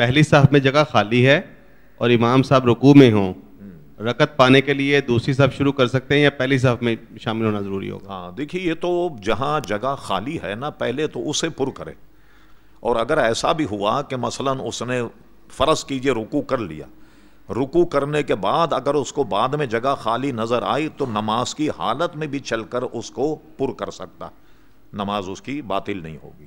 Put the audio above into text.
پہلی صف میں جگہ خالی ہے اور امام صاحب رکوع میں ہوں۔ رکت پانے کے لیے دوسری صف شروع کر سکتے ہیں یا پہلی صف میں شامل ہونا ضروری ہوگا؟ ہاں دیکھیے یہ تو جہاں جگہ خالی ہے نا پہلے تو اسے پر کرے۔ اور اگر ایسا بھی ہوا کہ مثلا اس نے فرض کیجیے رکو کر لیا۔ رکو کرنے کے بعد اگر اس کو بعد میں جگہ خالی نظر آئی تو نماز کی حالت میں بھی چل کر اس کو پر کر سکتا۔ نماز اس کی باطل نہیں ہوگی۔